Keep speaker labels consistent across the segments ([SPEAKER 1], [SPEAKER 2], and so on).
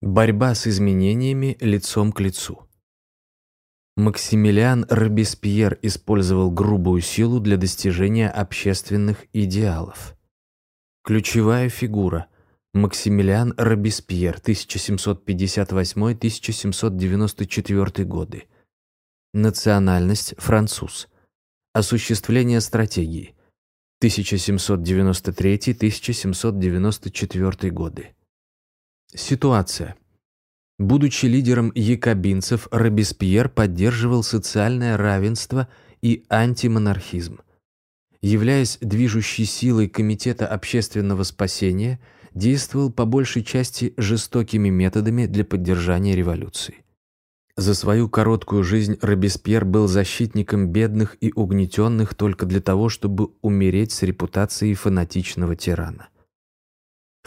[SPEAKER 1] Борьба с изменениями лицом к лицу. Максимилиан Робеспьер использовал грубую силу для достижения общественных идеалов. Ключевая фигура – Максимилиан Робеспьер, 1758-1794 годы. Национальность – француз. Осуществление стратегии – 1793-1794 годы. Ситуация. Будучи лидером якобинцев, Робеспьер поддерживал социальное равенство и антимонархизм. Являясь движущей силой Комитета общественного спасения, действовал по большей части жестокими методами для поддержания революции. За свою короткую жизнь Робеспьер был защитником бедных и угнетенных только для того, чтобы умереть с репутацией фанатичного тирана.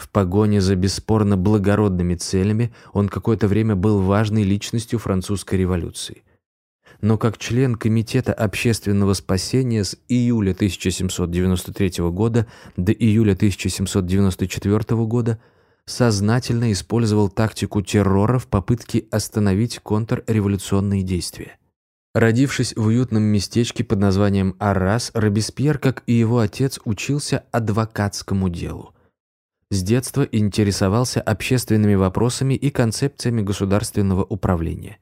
[SPEAKER 1] В погоне за бесспорно благородными целями он какое-то время был важной личностью французской революции. Но как член Комитета общественного спасения с июля 1793 года до июля 1794 года сознательно использовал тактику террора в попытке остановить контрреволюционные действия. Родившись в уютном местечке под названием Аррас, Робеспьер, как и его отец, учился адвокатскому делу. С детства интересовался общественными вопросами и концепциями государственного управления.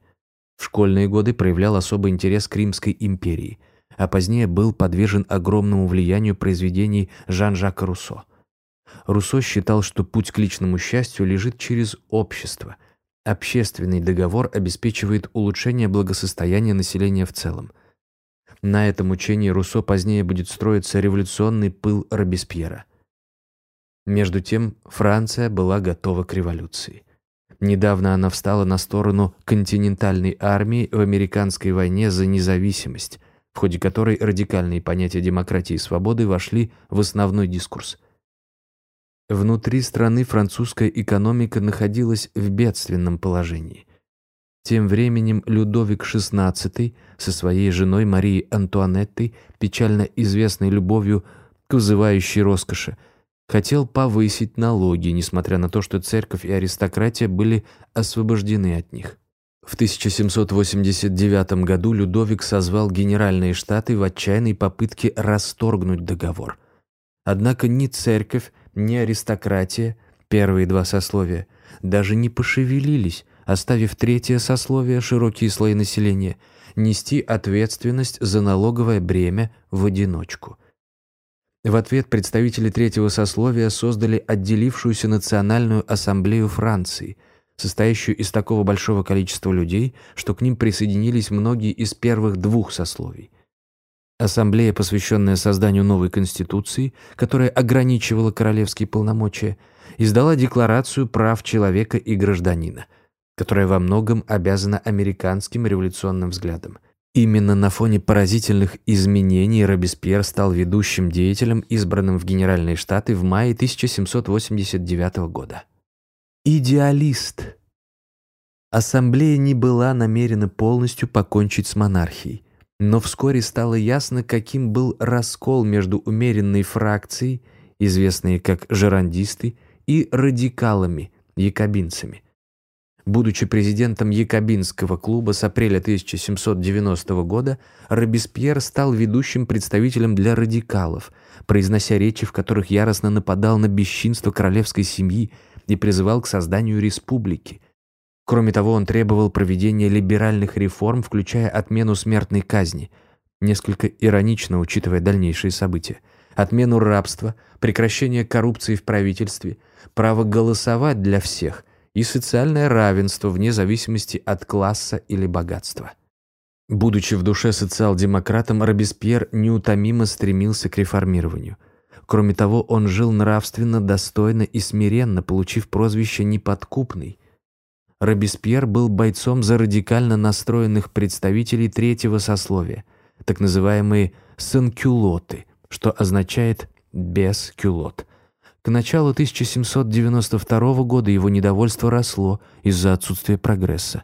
[SPEAKER 1] В школьные годы проявлял особый интерес к Римской империи, а позднее был подвержен огромному влиянию произведений Жан-Жака Руссо. Руссо считал, что путь к личному счастью лежит через общество. Общественный договор обеспечивает улучшение благосостояния населения в целом. На этом учении Руссо позднее будет строиться революционный пыл Робеспьера – между тем, Франция была готова к революции. Недавно она встала на сторону континентальной армии в американской войне за независимость, в ходе которой радикальные понятия демократии и свободы вошли в основной дискурс. Внутри страны французская экономика находилась в бедственном положении. Тем временем Людовик XVI со своей женой Марией Антуанеттой, печально известной любовью к вызывающей роскоши, хотел повысить налоги, несмотря на то, что церковь и аристократия были освобождены от них. В 1789 году Людовик созвал Генеральные Штаты в отчаянной попытке расторгнуть договор. Однако ни церковь, ни аристократия, первые два сословия, даже не пошевелились, оставив третье сословие, широкие слои населения, нести ответственность за налоговое бремя в одиночку. В ответ представители третьего сословия создали отделившуюся Национальную ассамблею Франции, состоящую из такого большого количества людей, что к ним присоединились многие из первых двух сословий. Ассамблея, посвященная созданию новой конституции, которая ограничивала королевские полномочия, издала Декларацию прав человека и гражданина, которая во многом обязана американским революционным взглядам – Именно на фоне поразительных изменений Робеспьер стал ведущим деятелем, избранным в Генеральные Штаты в мае 1789 года. Идеалист. Ассамблея не была намерена полностью покончить с монархией, но вскоре стало ясно, каким был раскол между умеренной фракцией, известной как жерандисты, и радикалами, якобинцами – Будучи президентом Якобинского клуба с апреля 1790 года, Робеспьер стал ведущим представителем для радикалов, произнося речи, в которых яростно нападал на бесчинство королевской семьи и призывал к созданию республики. Кроме того, он требовал проведения либеральных реформ, включая отмену смертной казни, несколько иронично, учитывая дальнейшие события, отмену рабства, прекращение коррупции в правительстве, право голосовать для всех – и социальное равенство вне зависимости от класса или богатства. Будучи в душе социал-демократом, Робеспьер неутомимо стремился к реформированию. Кроме того, он жил нравственно, достойно и смиренно, получив прозвище «неподкупный». Робеспьер был бойцом за радикально настроенных представителей третьего сословия, так называемые «санкюлоты», что означает «без кюлот», к началу 1792 года его недовольство росло из-за отсутствия прогресса.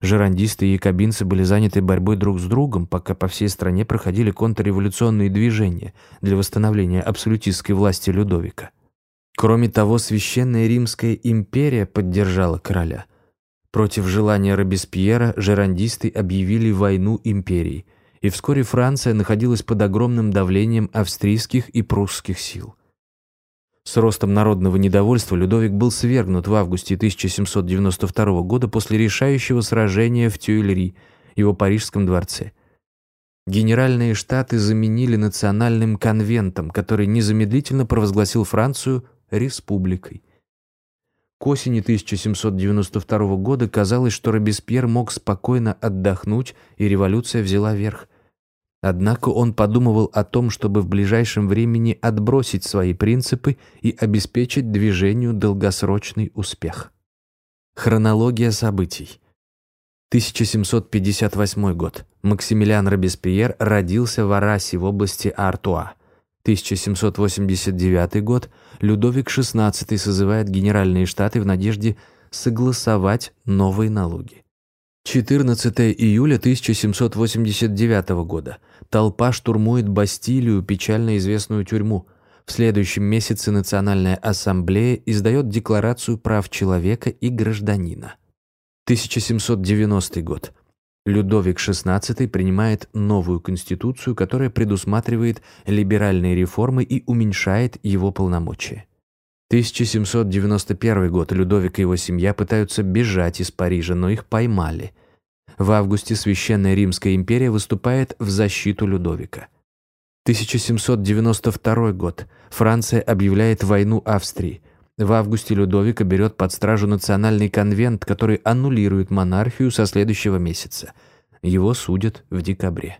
[SPEAKER 1] Жерандисты и якобинцы были заняты борьбой друг с другом, пока по всей стране проходили контрреволюционные движения для восстановления абсолютистской власти Людовика. Кроме того, Священная Римская империя поддержала короля. Против желания Робеспьера жерандисты объявили войну империи, и вскоре Франция находилась под огромным давлением австрийских и прусских сил. С ростом народного недовольства Людовик был свергнут в августе 1792 года после решающего сражения в Тюильри, его парижском дворце. Генеральные штаты заменили национальным конвентом, который незамедлительно провозгласил Францию республикой. К осени 1792 года казалось, что Робеспьер мог спокойно отдохнуть, и революция взяла верх. Однако он подумывал о том, чтобы в ближайшем времени отбросить свои принципы и обеспечить движению долгосрочный успех. Хронология событий. 1758 год. Максимилиан Робеспьер родился в Арасе в области Артуа. 1789 год. Людовик XVI созывает Генеральные Штаты в надежде согласовать новые налоги. 14 июля 1789 года. Толпа штурмует Бастилию, печально известную тюрьму. В следующем месяце Национальная ассамблея издает Декларацию прав человека и гражданина. 1790 год. Людовик XVI принимает новую конституцию, которая предусматривает либеральные реформы и уменьшает его полномочия. 1791 год. Людовик и его семья пытаются бежать из Парижа, но их поймали. В августе Священная Римская империя выступает в защиту Людовика. 1792 год. Франция объявляет войну Австрии. В августе Людовика берет под стражу национальный конвент, который аннулирует монархию со следующего месяца. Его судят в декабре.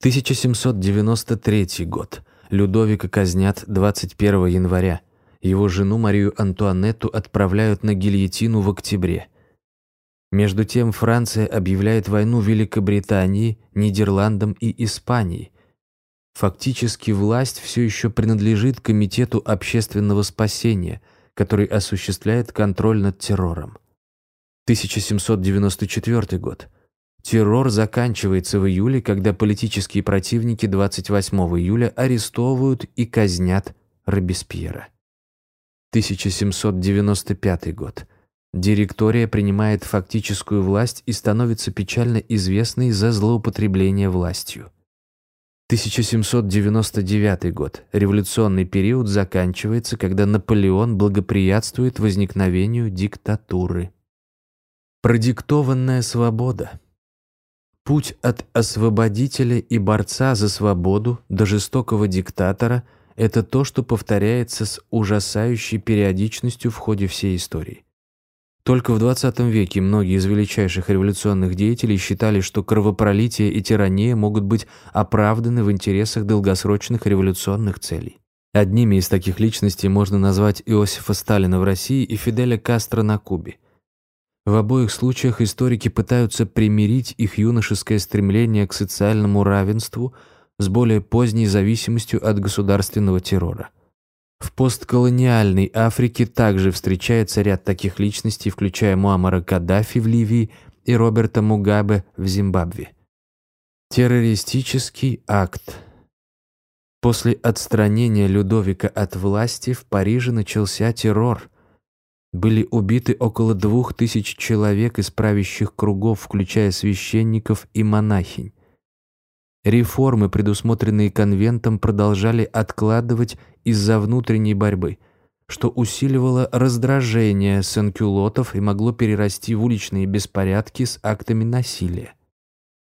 [SPEAKER 1] 1793 год. Людовика казнят 21 января. Его жену Марию Антуанетту отправляют на гильотину в октябре. Между тем Франция объявляет войну Великобритании, Нидерландам и Испании. Фактически власть все еще принадлежит Комитету общественного спасения, который осуществляет контроль над террором. 1794 год. Террор заканчивается в июле, когда политические противники 28 июля арестовывают и казнят Робеспьера. 1795 год. Директория принимает фактическую власть и становится печально известной за злоупотребление властью. 1799 год. Революционный период заканчивается, когда Наполеон благоприятствует возникновению диктатуры. Продиктованная свобода. Путь от освободителя и борца за свободу до жестокого диктатора – это то, что повторяется с ужасающей периодичностью в ходе всей истории. Только в 20 веке многие из величайших революционных деятелей считали, что кровопролитие и тирания могут быть оправданы в интересах долгосрочных революционных целей. Одними из таких личностей можно назвать Иосифа Сталина в России и Фиделя Кастро на Кубе. В обоих случаях историки пытаются примирить их юношеское стремление к социальному равенству с более поздней зависимостью от государственного террора. В постколониальной Африке также встречается ряд таких личностей, включая Муаммара Каддафи в Ливии и Роберта Мугабе в Зимбабве. Террористический акт. После отстранения Людовика от власти в Париже начался террор. Были убиты около двух тысяч человек из правящих кругов, включая священников и монахинь. Реформы, предусмотренные конвентом, продолжали откладывать из-за внутренней борьбы, что усиливало раздражение санкюлотов и могло перерасти в уличные беспорядки с актами насилия.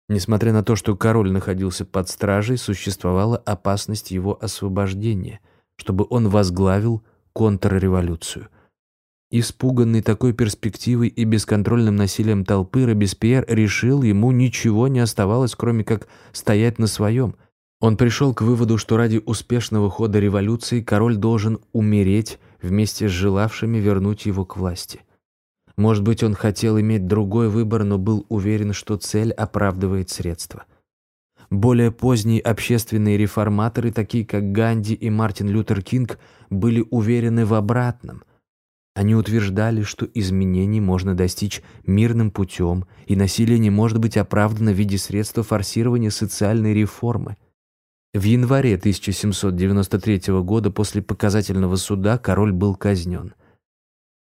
[SPEAKER 1] Несмотря на то, что король находился под стражей, существовала опасность его освобождения, чтобы он возглавил контрреволюцию. Испуганный такой перспективой и бесконтрольным насилием толпы, Робеспьер решил, ему ничего не оставалось, кроме как стоять на своем. Он пришел к выводу, что ради успешного хода революции король должен умереть вместе с желавшими вернуть его к власти. Может быть, он хотел иметь другой выбор, но был уверен, что цель оправдывает средства. Более поздние общественные реформаторы, такие как Ганди и Мартин Лютер Кинг, были уверены в обратном – они утверждали, что изменений можно достичь мирным путем, и насилие не может быть оправдано в виде средства форсирования социальной реформы. В январе 1793 года после показательного суда король был казнен.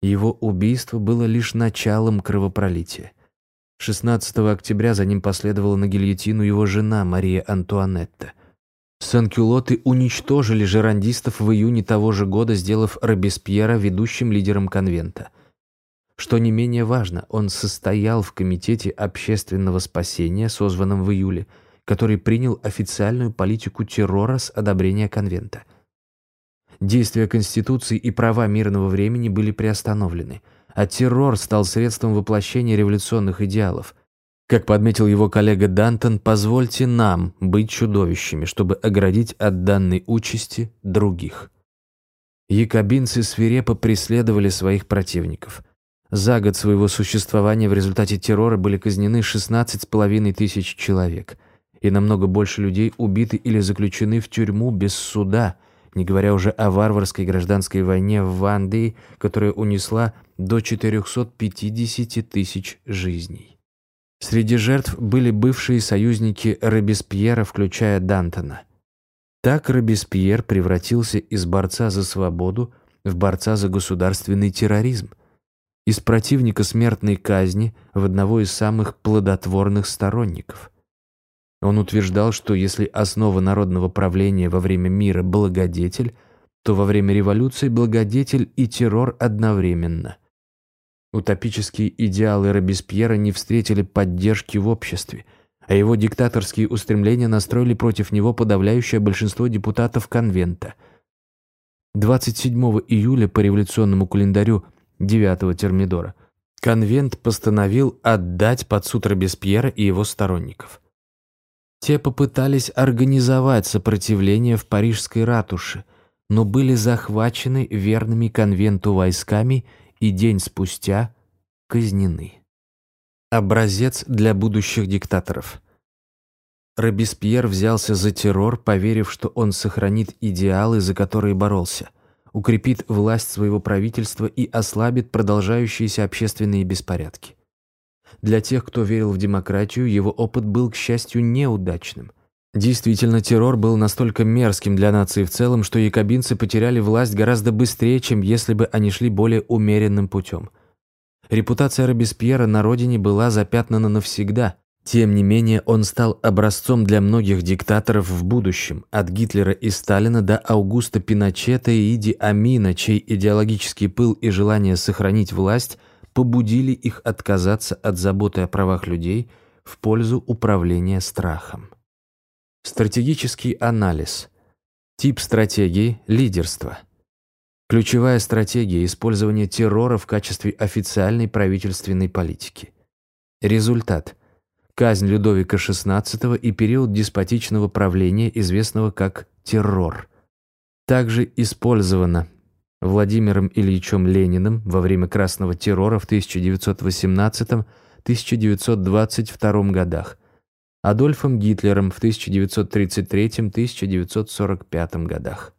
[SPEAKER 1] Его убийство было лишь началом кровопролития. 16 октября за ним последовала на гильотину его жена Мария Антуанетта. Санкюлоты уничтожили жерандистов в июне того же года, сделав Робеспьера ведущим лидером конвента. Что не менее важно, он состоял в Комитете общественного спасения, созванном в июле, который принял официальную политику террора с одобрения конвента. Действия Конституции и права мирного времени были приостановлены, а террор стал средством воплощения революционных идеалов. Как подметил его коллега Дантон, позвольте нам быть чудовищами, чтобы оградить от данной участи других. Якобинцы свирепо преследовали своих противников. За год своего существования в результате террора были казнены 16,5 тысяч человек, и намного больше людей убиты или заключены в тюрьму без суда, не говоря уже о варварской гражданской войне в Вандии, которая унесла до 450 тысяч жизней. Среди жертв были бывшие союзники Робеспьера, включая Дантона. Так Робеспьер превратился из борца за свободу в борца за государственный терроризм из противника смертной казни в одного из самых плодотворных сторонников. Он утверждал, что если основа народного правления во время мира – благодетель, то во время революции благодетель и террор одновременно. Утопические идеалы Робеспьера не встретили поддержки в обществе, а его диктаторские устремления настроили против него подавляющее большинство депутатов конвента. 27 июля по революционному календарю – девятого термидора, конвент постановил отдать под суд Робеспьера и его сторонников. Те попытались организовать сопротивление в парижской ратуше, но были захвачены верными конвенту войсками и день спустя казнены. Образец для будущих диктаторов. Робеспьер взялся за террор, поверив, что он сохранит идеалы, за которые боролся – укрепит власть своего правительства и ослабит продолжающиеся общественные беспорядки. Для тех, кто верил в демократию, его опыт был, к счастью, неудачным. Действительно, террор был настолько мерзким для нации в целом, что якобинцы потеряли власть гораздо быстрее, чем если бы они шли более умеренным путем. Репутация Робеспьера на родине была запятнана навсегда, тем не менее, он стал образцом для многих диктаторов в будущем, от Гитлера и Сталина до Аугуста Пиночета и Иди Амина, чей идеологический пыл и желание сохранить власть побудили их отказаться от заботы о правах людей в пользу управления страхом. Стратегический анализ. Тип стратегии – лидерство. Ключевая стратегия – использование террора в качестве официальной правительственной политики. Результат – казнь Людовика XVI и период деспотичного правления, известного как террор. Также использовано Владимиром Ильичем Лениным во время Красного террора в 1918-1922 годах, Адольфом Гитлером в 1933-1945 годах.